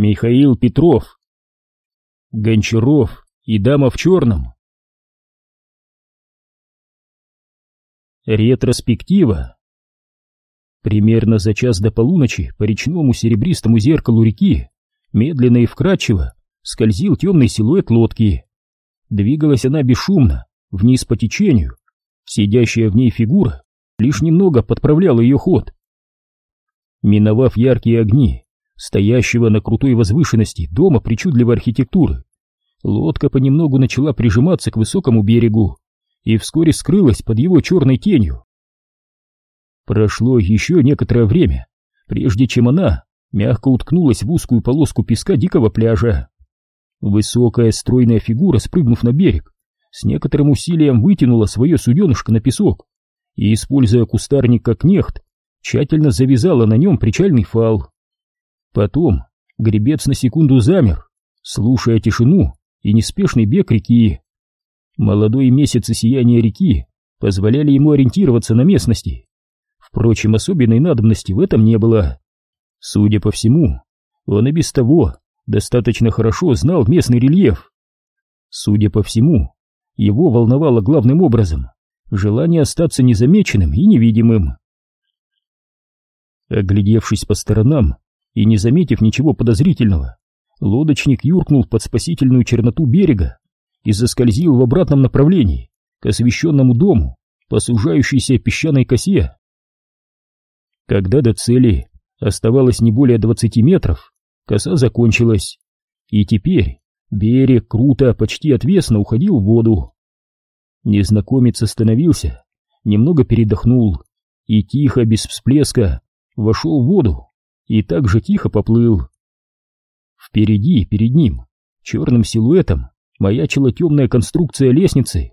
Михаил Петров. Гончаров и дама в черном. Ретроспектива. Примерно за час до полуночи по речному серебристому зеркалу реки медленно и вкрадчиво скользил темный силуэт лодки. Двигалась она бесшумно, вниз по течению. Сидящая в ней фигура лишь немного подправляла ее ход. Миновав яркие огни, стоящего на крутой возвышенности дома причудливой архитектуры, лодка понемногу начала прижиматься к высокому берегу и вскоре скрылась под его черной тенью. Прошло еще некоторое время, прежде чем она мягко уткнулась в узкую полоску песка дикого пляжа. Высокая стройная фигура, спрыгнув на берег, с некоторым усилием вытянула свое суденышко на песок и, используя кустарник как нехт, тщательно завязала на нем причальный фал. Потом гребец на секунду замер, слушая тишину и неспешный бег реки. Молодой месяц и сияние реки позволяли ему ориентироваться на местности. Впрочем, особенной надобности в этом не было. Судя по всему, он и без того достаточно хорошо знал местный рельеф. Судя по всему, его волновало главным образом желание остаться незамеченным и невидимым. Оглядевшись по сторонам и не заметив ничего подозрительного, лодочник юркнул под спасительную черноту берега и заскользил в обратном направлении, к освещенному дому, по сужающейся песчаной косе. Когда до цели оставалось не более двадцати метров, коса закончилась, и теперь берег круто, почти отвесно уходил в воду. Незнакомец остановился, немного передохнул и тихо, без всплеска, вошел в воду и так же тихо поплыл. Впереди, перед ним, черным силуэтом, маячила темная конструкция лестницы.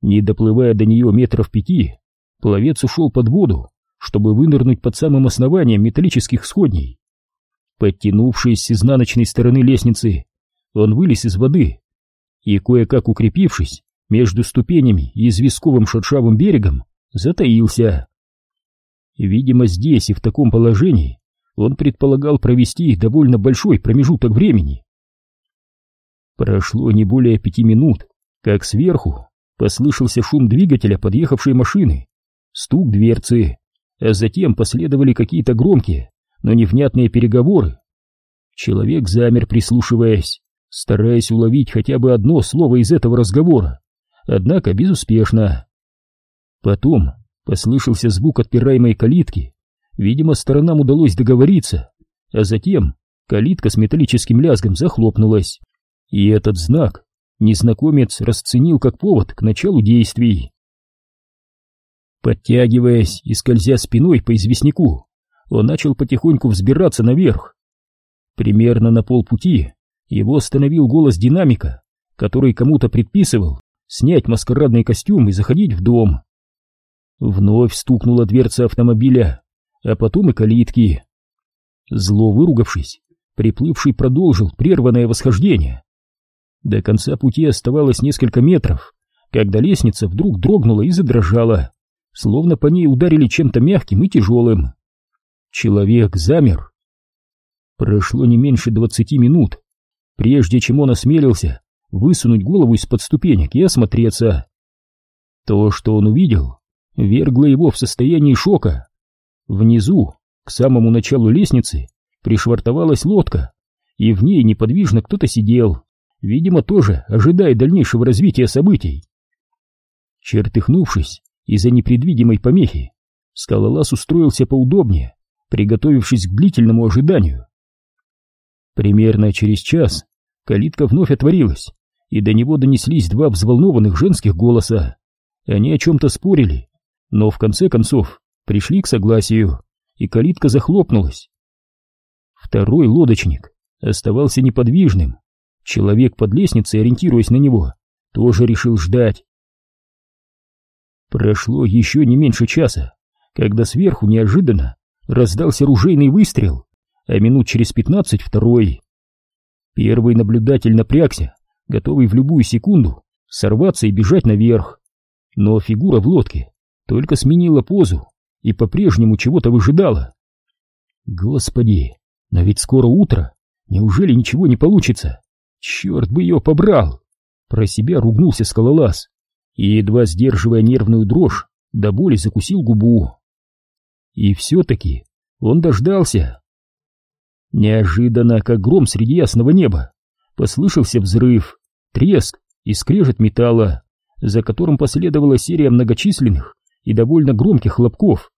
Не доплывая до нее метров пяти, пловец ушел под воду, чтобы вынырнуть под самым основанием металлических сходней. Подтянувшись с изнаночной стороны лестницы, он вылез из воды и, кое-как укрепившись между ступенями и известковым шершавым берегом, затаился. Видимо, здесь и в таком положении он предполагал провести довольно большой промежуток времени. Прошло не более пяти минут, как сверху послышался шум двигателя подъехавшей машины, стук дверцы, а затем последовали какие-то громкие, но невнятные переговоры. Человек замер, прислушиваясь, стараясь уловить хотя бы одно слово из этого разговора, однако безуспешно. Потом послышался звук отпираемой калитки, Видимо, сторонам удалось договориться, а затем калитка с металлическим лязгом захлопнулась. И этот знак незнакомец расценил как повод к началу действий. Подтягиваясь и скользя спиной по известняку, он начал потихоньку взбираться наверх. Примерно на полпути его остановил голос динамика, который кому-то предписывал снять маскарадный костюм и заходить в дом. Вновь стукнула дверца автомобиля, а потом и калитки. Зло выругавшись, приплывший продолжил прерванное восхождение. До конца пути оставалось несколько метров, когда лестница вдруг дрогнула и задрожала, словно по ней ударили чем-то мягким и тяжелым. Человек замер. Прошло не меньше двадцати минут, прежде чем он осмелился высунуть голову из-под ступенек и осмотреться. То, что он увидел, вергло его в состояние шока. Внизу, к самому началу лестницы, пришвартовалась лодка, и в ней неподвижно кто-то сидел, видимо, тоже ожидая дальнейшего развития событий. Чертыхнувшись из-за непредвидимой помехи, скалолаз устроился поудобнее, приготовившись к длительному ожиданию. Примерно через час калитка вновь отворилась, и до него донеслись два взволнованных женских голоса. Они о чем-то спорили, но в конце концов пришли к согласию, и калитка захлопнулась. Второй лодочник оставался неподвижным. Человек под лестницей, ориентируясь на него, тоже решил ждать. Прошло еще не меньше часа, когда сверху неожиданно раздался ружейный выстрел, а минут через пятнадцать второй. Первый наблюдатель напрягся, готовый в любую секунду сорваться и бежать наверх. Но фигура в лодке только сменила позу и по-прежнему чего-то выжидала. Господи, но ведь скоро утро, Неужели ничего не получится? Черт бы ее побрал! Про себя ругнулся скалолаз и, едва сдерживая нервную дрожь, до боли закусил губу. И все-таки он дождался. Неожиданно, как гром среди ясного неба, послышался взрыв, треск и скрежет металла, за которым последовала серия многочисленных и довольно громких хлопков.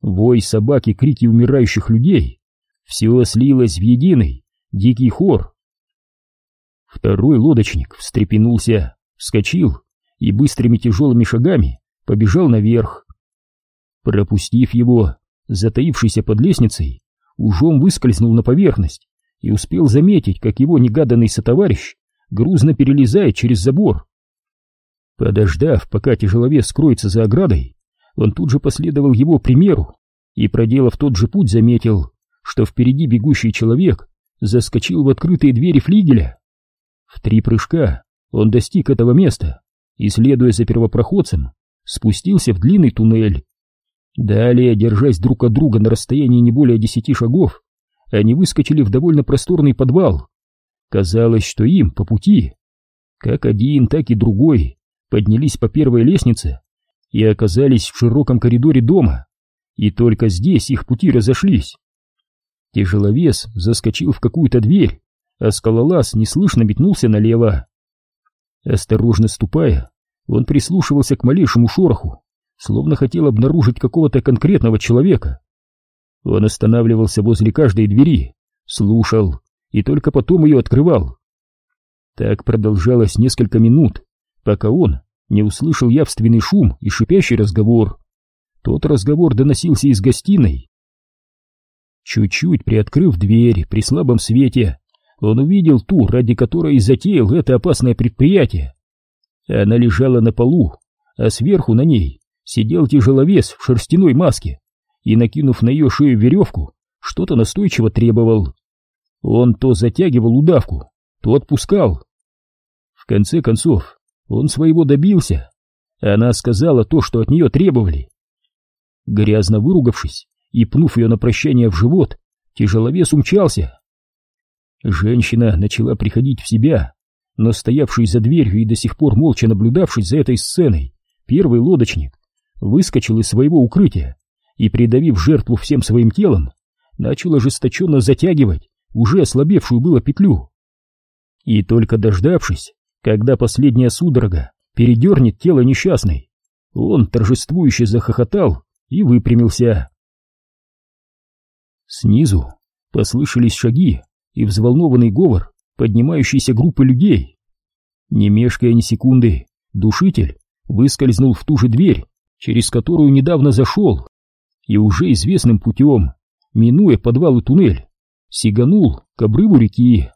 Вой собаки, крики умирающих людей — все слилось в единый, дикий хор. Второй лодочник встрепенулся, вскочил и быстрыми тяжелыми шагами побежал наверх. Пропустив его, затаившийся под лестницей, ужом выскользнул на поверхность и успел заметить, как его негаданный сотоварищ грузно перелезает через забор. Подождав, пока тяжеловес скроется за оградой, он тут же последовал его примеру и, проделав тот же путь, заметил, что впереди бегущий человек заскочил в открытые двери флигеля. В три прыжка он достиг этого места и, следуя за первопроходцем, спустился в длинный туннель. Далее, держась друг от друга на расстоянии не более десяти шагов, они выскочили в довольно просторный подвал. Казалось, что им по пути. Как один, так и другой поднялись по первой лестнице и оказались в широком коридоре дома, и только здесь их пути разошлись. Тяжеловес заскочил в какую-то дверь, а скалолаз неслышно метнулся налево. Осторожно ступая, он прислушивался к малейшему шороху, словно хотел обнаружить какого-то конкретного человека. Он останавливался возле каждой двери, слушал и только потом ее открывал. Так продолжалось несколько минут, пока он не услышал явственный шум и шипящий разговор. Тот разговор доносился из гостиной. Чуть-чуть приоткрыв дверь при слабом свете, он увидел ту, ради которой затеял это опасное предприятие. Она лежала на полу, а сверху на ней сидел тяжеловес в шерстяной маске и, накинув на ее шею веревку, что-то настойчиво требовал. Он то затягивал удавку, то отпускал. В конце концов, он своего добился. Она сказала то, что от нее требовали. Грязно выругавшись и пнув ее на прощание в живот, тяжеловес умчался. Женщина начала приходить в себя, но стоявший за дверью и до сих пор молча наблюдавший за этой сценой, первый лодочник выскочил из своего укрытия и, придавив жертву всем своим телом, начал ожесточенно затягивать уже ослабевшую было петлю. И только дождавшись, когда последняя судорога передернет тело несчастной, он торжествующе захохотал и выпрямился. Снизу послышались шаги и взволнованный говор поднимающейся группы людей. Не мешкая ни секунды, душитель выскользнул в ту же дверь, через которую недавно зашел, и уже известным путем, минуя подвал и туннель, сиганул к обрыву реки.